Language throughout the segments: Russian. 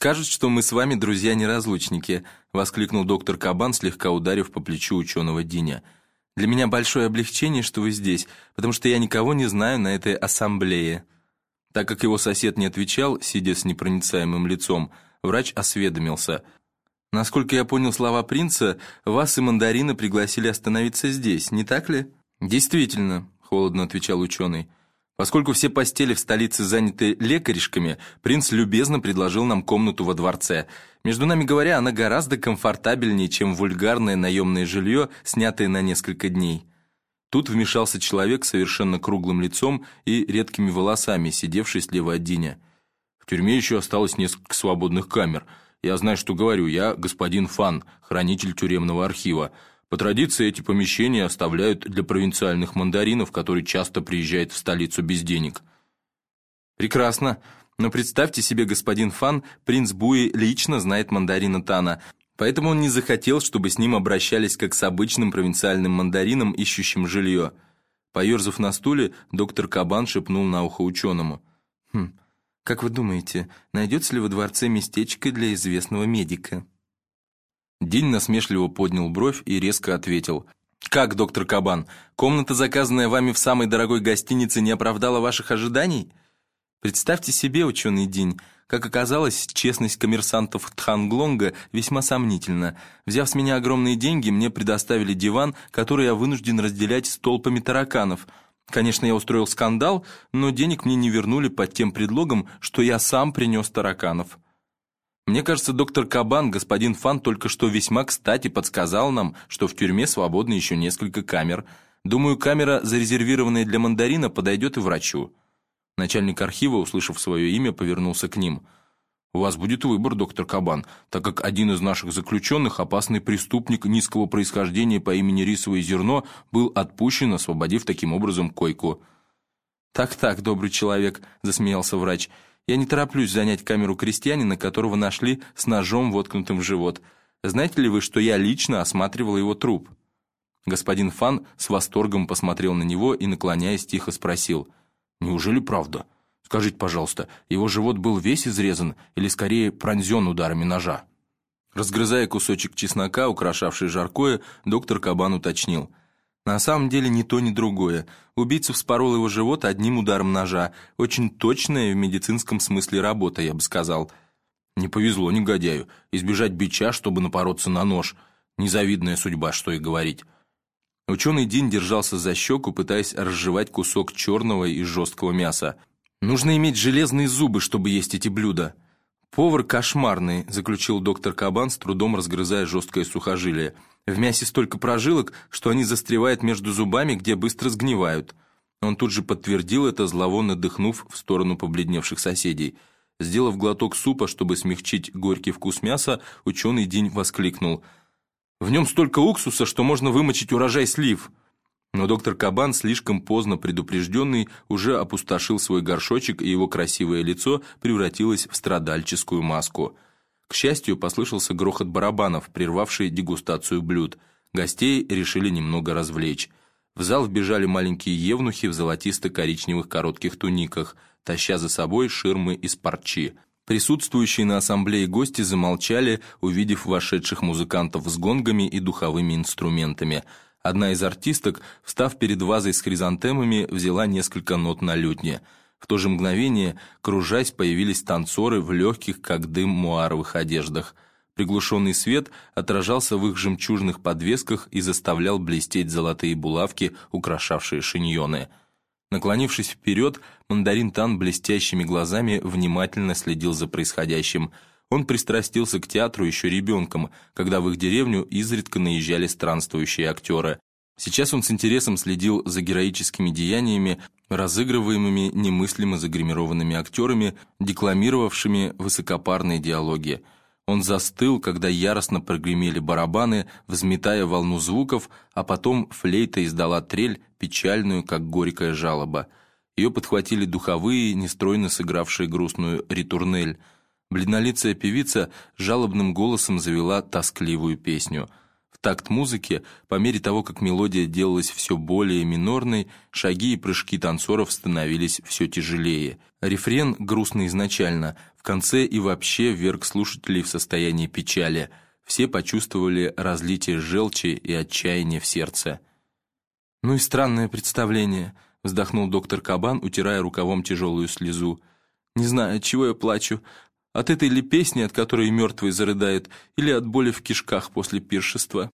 «Скажут, что мы с вами друзья-неразлучники», — воскликнул доктор Кабан, слегка ударив по плечу ученого Диня. «Для меня большое облегчение, что вы здесь, потому что я никого не знаю на этой ассамблее». Так как его сосед не отвечал, сидя с непроницаемым лицом, врач осведомился. «Насколько я понял слова принца, вас и мандарина пригласили остановиться здесь, не так ли?» «Действительно», — холодно отвечал ученый. Поскольку все постели в столице заняты лекаришками, принц любезно предложил нам комнату во дворце. Между нами говоря, она гораздо комфортабельнее, чем вульгарное наемное жилье, снятое на несколько дней. Тут вмешался человек с совершенно круглым лицом и редкими волосами, сидевший слева от Диня. В тюрьме еще осталось несколько свободных камер. Я знаю, что говорю, я господин Фан, хранитель тюремного архива. По традиции эти помещения оставляют для провинциальных мандаринов, которые часто приезжают в столицу без денег. Прекрасно. Но представьте себе, господин Фан, принц Буи лично знает мандарина Тана, поэтому он не захотел, чтобы с ним обращались как с обычным провинциальным мандарином, ищущим жилье. Поерзав на стуле, доктор Кабан шепнул на ухо ученому. «Хм, как вы думаете, найдется ли во дворце местечко для известного медика?» День насмешливо поднял бровь и резко ответил. «Как, доктор Кабан, комната, заказанная вами в самой дорогой гостинице, не оправдала ваших ожиданий?» Представьте себе, ученый День, как оказалось, честность коммерсантов Тханглонга весьма сомнительна. Взяв с меня огромные деньги, мне предоставили диван, который я вынужден разделять с толпами тараканов. Конечно, я устроил скандал, но денег мне не вернули под тем предлогом, что я сам принес тараканов. Мне кажется, доктор Кабан, господин Фан, только что весьма кстати подсказал нам, что в тюрьме свободно еще несколько камер. Думаю, камера, зарезервированная для мандарина, подойдет и врачу». Начальник архива, услышав свое имя, повернулся к ним. «У вас будет выбор, доктор Кабан, так как один из наших заключенных, опасный преступник низкого происхождения по имени Рисовое зерно, был отпущен, освободив таким образом койку». «Так-так, добрый человек», — засмеялся врач, — я не тороплюсь занять камеру крестьянина, которого нашли с ножом, воткнутым в живот. Знаете ли вы, что я лично осматривал его труп?» Господин Фан с восторгом посмотрел на него и, наклоняясь, тихо спросил. «Неужели правда? Скажите, пожалуйста, его живот был весь изрезан или скорее пронзен ударами ножа?» Разгрызая кусочек чеснока, украшавший жаркое, доктор Кабан уточнил. На самом деле ни то, ни другое. Убийца вспорол его живот одним ударом ножа. Очень точная в медицинском смысле работа, я бы сказал. Не повезло негодяю. Избежать бича, чтобы напороться на нож. Незавидная судьба, что и говорить. Ученый Дин держался за щеку, пытаясь разжевать кусок черного и жесткого мяса. «Нужно иметь железные зубы, чтобы есть эти блюда». «Повар кошмарный», — заключил доктор Кабан, с трудом разгрызая жесткое сухожилие. В мясе столько прожилок, что они застревают между зубами, где быстро сгнивают. Он тут же подтвердил это, зловонно дыхнув в сторону побледневших соседей. Сделав глоток супа, чтобы смягчить горький вкус мяса, ученый День воскликнул. «В нем столько уксуса, что можно вымочить урожай слив!» Но доктор Кабан, слишком поздно предупрежденный, уже опустошил свой горшочек, и его красивое лицо превратилось в страдальческую маску – к счастью, послышался грохот барабанов, прервавший дегустацию блюд. Гостей решили немного развлечь. В зал вбежали маленькие евнухи в золотисто-коричневых коротких туниках, таща за собой ширмы из парчи. Присутствующие на ассамблее гости замолчали, увидев вошедших музыкантов с гонгами и духовыми инструментами. Одна из артисток, встав перед вазой с хризантемами, взяла несколько нот на лютне – в то же мгновение, кружась, появились танцоры в легких, как дым, муаровых одеждах. Приглушенный свет отражался в их жемчужных подвесках и заставлял блестеть золотые булавки, украшавшие шиньоны. Наклонившись вперед, мандарин Тан блестящими глазами внимательно следил за происходящим. Он пристрастился к театру еще ребенком, когда в их деревню изредка наезжали странствующие актеры. Сейчас он с интересом следил за героическими деяниями, разыгрываемыми немыслимо загримированными актерами, декламировавшими высокопарные диалоги. Он застыл, когда яростно прогремели барабаны, взметая волну звуков, а потом флейта издала трель, печальную, как горькая жалоба. Ее подхватили духовые, нестройно сыгравшие грустную ритурнель. Бледнолицая певица жалобным голосом завела тоскливую песню – такт музыки, по мере того, как мелодия делалась все более минорной, шаги и прыжки танцоров становились все тяжелее. Рефрен, грустный изначально, в конце и вообще вверг слушателей в состоянии печали. Все почувствовали разлитие желчи и отчаяния в сердце. «Ну и странное представление», — вздохнул доктор Кабан, утирая рукавом тяжелую слезу. «Не знаю, от чего я плачу. От этой ли песни, от которой мертвые зарыдают, или от боли в кишках после пиршества?»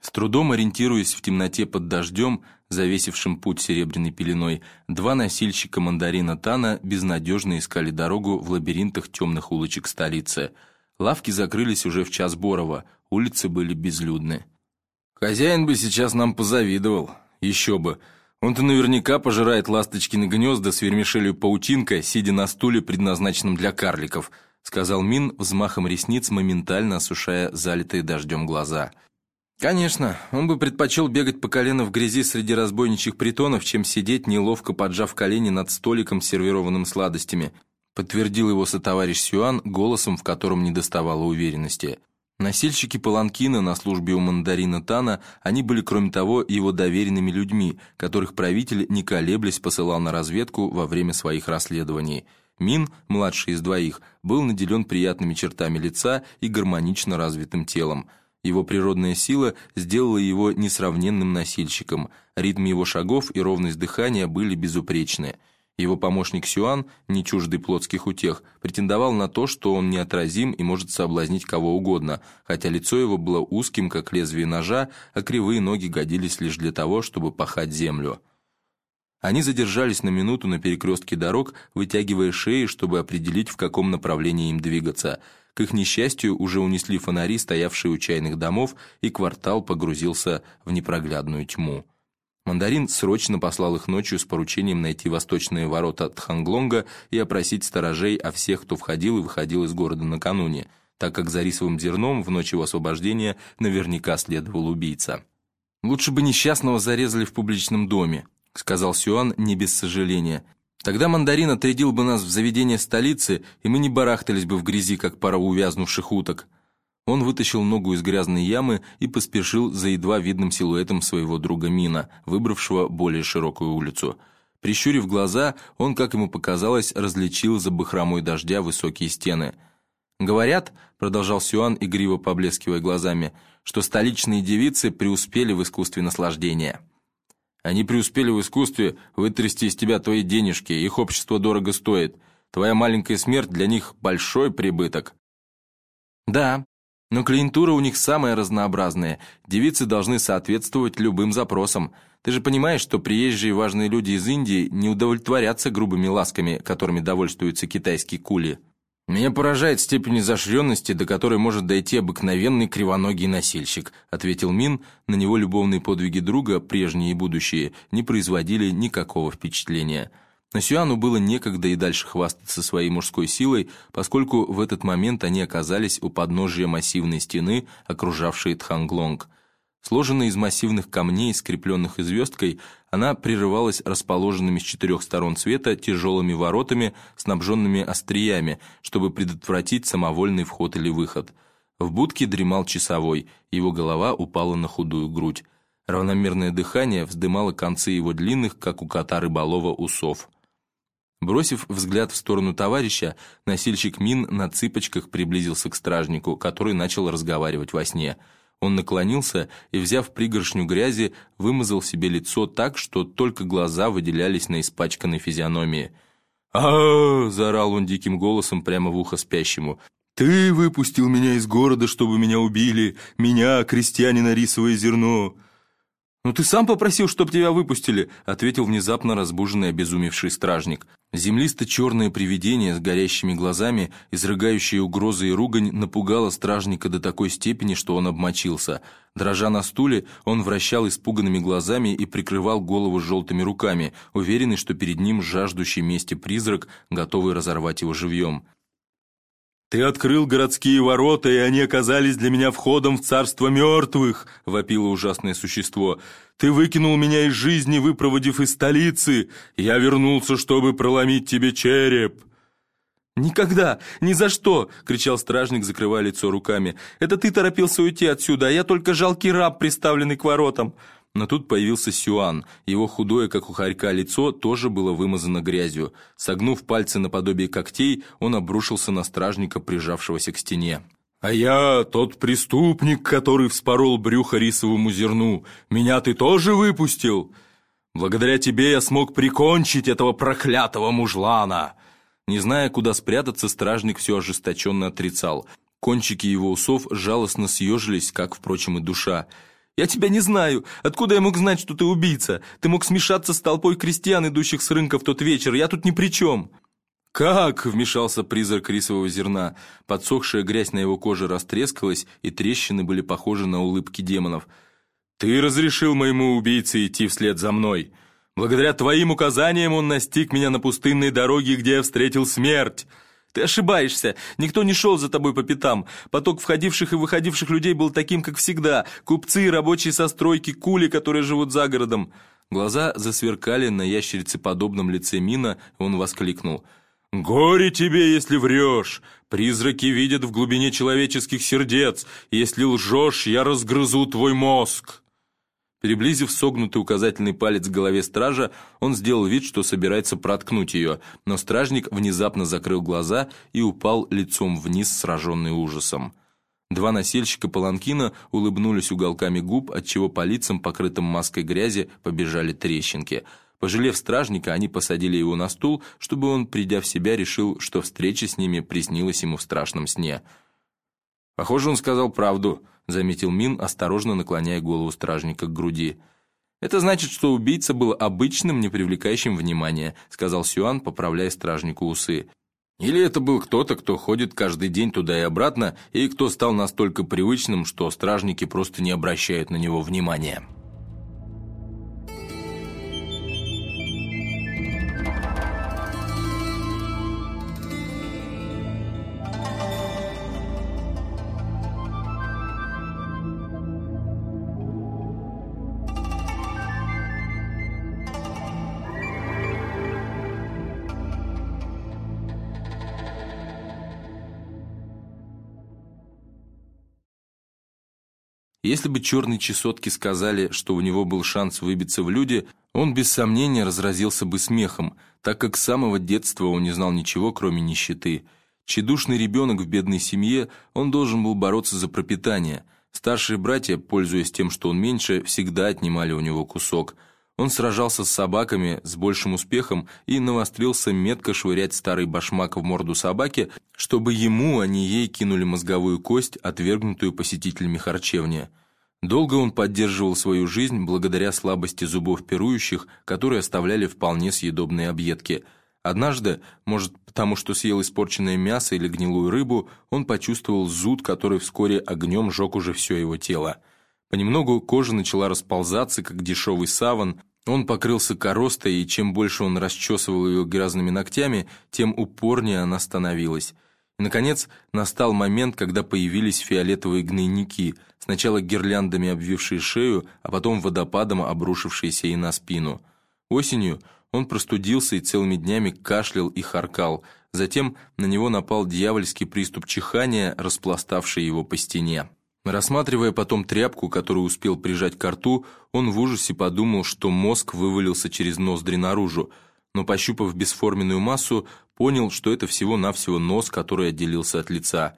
С трудом ориентируясь в темноте под дождем, завесившим путь серебряной пеленой, два носильщика мандарина Тана безнадежно искали дорогу в лабиринтах темных улочек столицы. Лавки закрылись уже в час Борова, улицы были безлюдны. «Хозяин бы сейчас нам позавидовал. Еще бы. Он-то наверняка пожирает ласточкины гнезда с вермишелью паутинка, сидя на стуле, предназначенном для карликов», сказал Мин, взмахом ресниц, моментально осушая залитые дождем глаза. «Конечно, он бы предпочел бегать по колено в грязи среди разбойничьих притонов, чем сидеть, неловко поджав колени над столиком сервированным сладостями», подтвердил его сотоварищ Сюан голосом, в котором не доставало уверенности. Носильщики Паланкина на службе у мандарина Тана, они были, кроме того, его доверенными людьми, которых правитель, не колеблясь, посылал на разведку во время своих расследований. Мин, младший из двоих, был наделен приятными чертами лица и гармонично развитым телом. Его природная сила сделала его несравненным носильщиком, ритм его шагов и ровность дыхания были безупречны – его помощник Сюан, не чуждый плотских утех, претендовал на то, что он неотразим и может соблазнить кого угодно, хотя лицо его было узким, как лезвие ножа, а кривые ноги годились лишь для того, чтобы пахать землю. Они задержались на минуту на перекрестке дорог, вытягивая шеи, чтобы определить, в каком направлении им двигаться. К их несчастью, уже унесли фонари, стоявшие у чайных домов, и квартал погрузился в непроглядную тьму. Мандарин срочно послал их ночью с поручением найти восточные ворота Тханглонга и опросить сторожей о всех, кто входил и выходил из города накануне, так как за рисовым зерном в ночь его освобождения наверняка следовал убийца. «Лучше бы несчастного зарезали в публичном доме», — сказал Сюан не без сожаления. «Тогда мандарин отрядил бы нас в заведение столицы, и мы не барахтались бы в грязи, как пара увязнувших уток». Он вытащил ногу из грязной ямы и поспешил за едва видным силуэтом своего друга Мина, выбравшего более широкую улицу. Прищурив глаза, он, как ему показалось, различил за бахромой дождя высокие стены. «Говорят», — продолжал Сюан, игриво поблескивая глазами, «что столичные девицы преуспели в искусстве наслаждения». «Они преуспели в искусстве вытрясти из тебя твои денежки, их общество дорого стоит. Твоя маленькая смерть для них большой прибыток». «Да, но клиентура у них самая разнообразная. Девицы должны соответствовать любым запросам. Ты же понимаешь, что приезжие важные люди из Индии не удовлетворятся грубыми ласками, которыми довольствуются китайские кули. «Меня поражает степень изощренности, до которой может дойти обыкновенный кривоногий носильщик», ответил Мин, на него любовные подвиги друга, прежние и будущие, не производили никакого впечатления. Но Сюану было некогда и дальше хвастаться своей мужской силой, поскольку в этот момент они оказались у подножия массивной стены, окружавшей Тханглонг. Сложенная из массивных камней, скрепленных звездкой, она прерывалась расположенными с четырех сторон света тяжелыми воротами, снабженными остриями, чтобы предотвратить самовольный вход или выход. В будке дремал часовой, его голова упала на худую грудь. Равномерное дыхание вздымало концы его длинных, как у кота рыболова, усов. Бросив взгляд в сторону товарища, носильщик Мин на цыпочках приблизился к стражнику, который начал разговаривать во сне. Он наклонился и, взяв пригоршню грязи, вымазал себе лицо так, что только глаза выделялись на испачканной физиономии. а, заорал он диким голосом прямо в ухо спящему. «Ты выпустил меня из города, чтобы меня убили! Меня, крестьянина рисовое зерно!» «Ну ты сам попросил, чтоб тебя выпустили», — ответил внезапно разбуженный обезумевший стражник. Землисто-черное привидение с горящими глазами, изрыгающее угрозы и ругань, напугало стражника до такой степени, что он обмочился. Дрожа на стуле, он вращал испуганными глазами и прикрывал голову желтыми руками, уверенный, что перед ним жаждущий мести призрак, готовый разорвать его живьем. «Ты открыл городские ворота, и они оказались для меня входом в царство мертвых!» — вопило ужасное существо. «Ты выкинул меня из жизни, выпроводив из столицы! Я вернулся, чтобы проломить тебе череп!» «Никогда! Ни за что!» — кричал стражник, закрывая лицо руками. «Это ты торопился уйти отсюда, а я только жалкий раб, приставленный к воротам!» Но тут появился Сюан. Его худое, как у хорька, лицо тоже было вымазано грязью. Согнув пальцы наподобие когтей, он обрушился на стражника, прижавшегося к стене. «А я тот преступник, который вспорол брюхо рисовому зерну. Меня ты тоже выпустил? Благодаря тебе я смог прикончить этого проклятого мужлана!» Не зная, куда спрятаться, стражник все ожесточенно отрицал. Кончики его усов жалостно съежились, как, впрочем, и душа. «Я тебя не знаю. Откуда я мог знать, что ты убийца? Ты мог смешаться с толпой крестьян, идущих с рынка в тот вечер. Я тут ни при чем». «Как?» — вмешался призрак рисового зерна. Подсохшая грязь на его коже растрескалась, и трещины были похожи на улыбки демонов. «Ты разрешил моему убийце идти вслед за мной. Благодаря твоим указаниям он настиг меня на пустынной дороге, где я встретил смерть. Ты ошибаешься. Никто не шел за тобой по пятам. Поток входивших и выходивших людей был таким, как всегда. Купцы, рабочие со стройки, кули, которые живут за городом. Глаза засверкали на ящерицеподобном лице Мина, и он воскликнул. «Горе тебе, если врешь! Призраки видят в глубине человеческих сердец. Если лжешь, я разгрызу твой мозг!» Приблизив согнутый указательный палец к голове стража, он сделал вид, что собирается проткнуть ее, но стражник внезапно закрыл глаза и упал лицом вниз, сраженный ужасом. Два носильщика паланкина улыбнулись уголками губ, отчего по лицам, покрытым маской грязи, побежали трещинки. Пожалев стражника, они посадили его на стул, чтобы он, придя в себя, решил, что встреча с ними приснилась ему в страшном сне. «Похоже, он сказал правду», — заметил Мин, осторожно наклоняя голову стражника к груди. «Это значит, что убийца был обычным, не привлекающим внимания», — сказал Сюан, поправляя стражнику усы. «Или это был кто-то, кто ходит каждый день туда и обратно, и кто стал настолько привычным, что стражники просто не обращают на него внимания». Если бы черные чесотки сказали, что у него был шанс выбиться в люди, он без сомнения разразился бы смехом, так как с самого детства он не знал ничего, кроме нищеты. Чедушный ребенок в бедной семье, он должен был бороться за пропитание. Старшие братья, пользуясь тем, что он меньше, всегда отнимали у него кусок. Он сражался с собаками с большим успехом и навострился метко швырять старый башмак в морду собаки, чтобы ему, а не ей, кинули мозговую кость, отвергнутую посетителями харчевни. Долго он поддерживал свою жизнь благодаря слабости зубов пирующих, которые оставляли вполне съедобные объедки. Однажды, может потому что съел испорченное мясо или гнилую рыбу, он почувствовал зуд, который вскоре огнем жег уже все его тело. Понемногу кожа начала расползаться, как дешевый саван, он покрылся коростой, и чем больше он расчесывал ее грязными ногтями, тем упорнее она становилась. И, наконец, настал момент, когда появились фиолетовые гнойники, сначала гирляндами обвившие шею, а потом водопадом обрушившиеся ей на спину. Осенью он простудился и целыми днями кашлял и харкал. Затем на него напал дьявольский приступ чихания, распластавший его по стене. Рассматривая потом тряпку, которую успел прижать к рту, он в ужасе подумал, что мозг вывалился через ноздри наружу, но, пощупав бесформенную массу, понял, что это всего-навсего нос, который отделился от лица.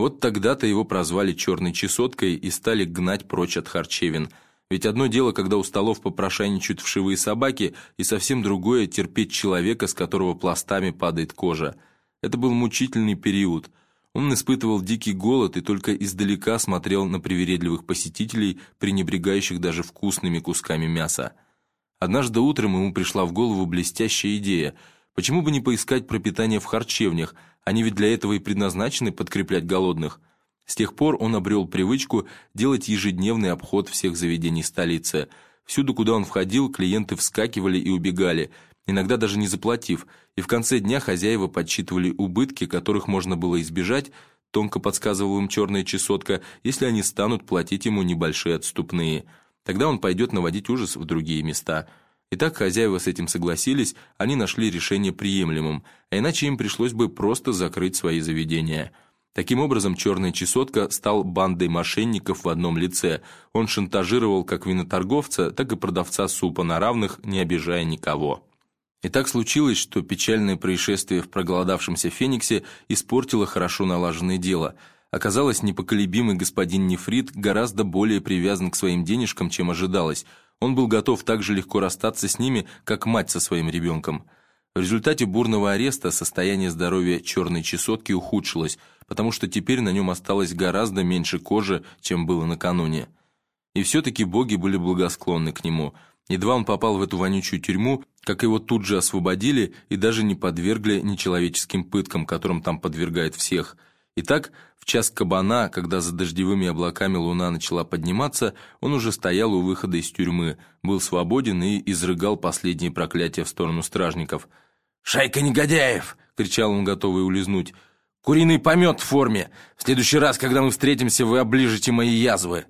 Вот тогда-то его прозвали «черной чесоткой» и стали гнать прочь от харчевин. Ведь одно дело, когда у столов попрошайничают вшивые собаки, и совсем другое — терпеть человека, с которого пластами падает кожа. Это был мучительный период. Он испытывал дикий голод и только издалека смотрел на привередливых посетителей, пренебрегающих даже вкусными кусками мяса. Однажды утром ему пришла в голову блестящая идея. Почему бы не поискать пропитание в харчевнях? Они ведь для этого и предназначены подкреплять голодных. С тех пор он обрел привычку делать ежедневный обход всех заведений столицы. Всюду, куда он входил, клиенты вскакивали и убегали, иногда даже не заплатив, и в конце дня хозяева подсчитывали убытки, которых можно было избежать, тонко подсказывала им черная чесотка, если они станут платить ему небольшие отступные – Тогда он пойдет наводить ужас в другие места. Итак, хозяева с этим согласились, они нашли решение приемлемым, а иначе им пришлось бы просто закрыть свои заведения. Таким образом, «Черная чесотка» стал бандой мошенников в одном лице. Он шантажировал как виноторговца, так и продавца супа на равных, не обижая никого. И так случилось, что печальное происшествие в проголодавшемся Фениксе испортило хорошо налаженное дело. Оказалось, непоколебимый господин Нефрит гораздо более привязан к своим денежкам, чем ожидалось. Он был готов так же легко расстаться с ними, как мать со своим ребенком. В результате бурного ареста состояние здоровья черной чесотки ухудшилось, потому что теперь на нем осталось гораздо меньше кожи, чем было накануне. И все-таки боги были благосклонны к нему – Едва он попал в эту вонючую тюрьму, как его тут же освободили и даже не подвергли нечеловеческим пыткам, которым там подвергают всех. Итак, в час кабана, когда за дождевыми облаками луна начала подниматься, он уже стоял у выхода из тюрьмы, был свободен и изрыгал последние проклятия в сторону стражников. «Шайка негодяев!» — кричал он, готовый улизнуть. «Куриный помет в форме! В следующий раз, когда мы встретимся, вы оближете мои язвы!»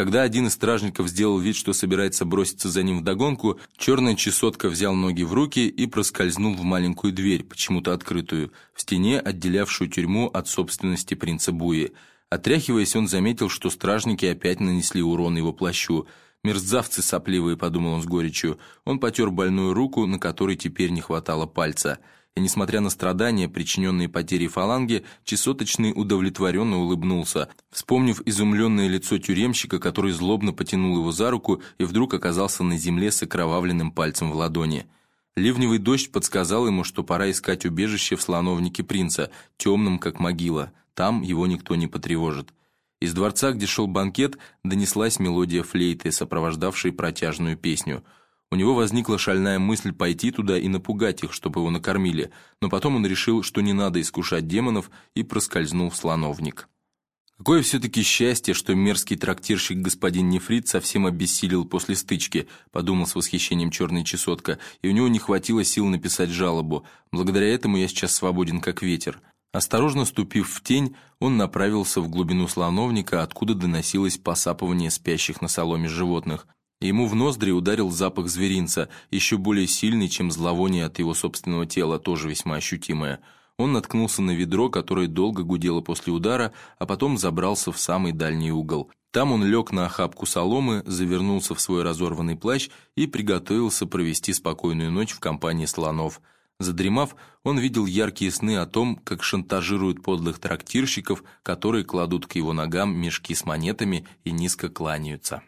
Когда один из стражников сделал вид, что собирается броситься за ним вдогонку, черная чесотка взял ноги в руки и проскользнул в маленькую дверь, почему-то открытую, в стене, отделявшую тюрьму от собственности принца Буи. Отряхиваясь, он заметил, что стражники опять нанесли урон его плащу. «Мерзавцы сопливые», — подумал он с горечью. Он потер больную руку, на которой теперь не хватало пальца и, несмотря на страдания, причиненные потерей фаланги, чесоточный удовлетворенно улыбнулся, вспомнив изумленное лицо тюремщика, который злобно потянул его за руку и вдруг оказался на земле с окровавленным пальцем в ладони. Ливневый дождь подсказал ему, что пора искать убежище в слоновнике принца, темном, как могила. Там его никто не потревожит. Из дворца, где шел банкет, донеслась мелодия флейты, сопровождавшей протяжную песню – у него возникла шальная мысль пойти туда и напугать их, чтобы его накормили, но потом он решил, что не надо искушать демонов, и проскользнул в слоновник. Какое все-таки счастье, что мерзкий трактирщик господин Нефрит совсем обессилел после стычки, подумал с восхищением черная чесотка, и у него не хватило сил написать жалобу. Благодаря этому я сейчас свободен, как ветер. Осторожно ступив в тень, он направился в глубину слоновника, откуда доносилось посапывание спящих на соломе животных – Ему в ноздри ударил запах зверинца, еще более сильный, чем зловоние от его собственного тела, тоже весьма ощутимое. Он наткнулся на ведро, которое долго гудело после удара, а потом забрался в самый дальний угол. Там он лег на охапку соломы, завернулся в свой разорванный плащ и приготовился провести спокойную ночь в компании слонов. Задремав, он видел яркие сны о том, как шантажируют подлых трактирщиков, которые кладут к его ногам мешки с монетами и низко кланяются.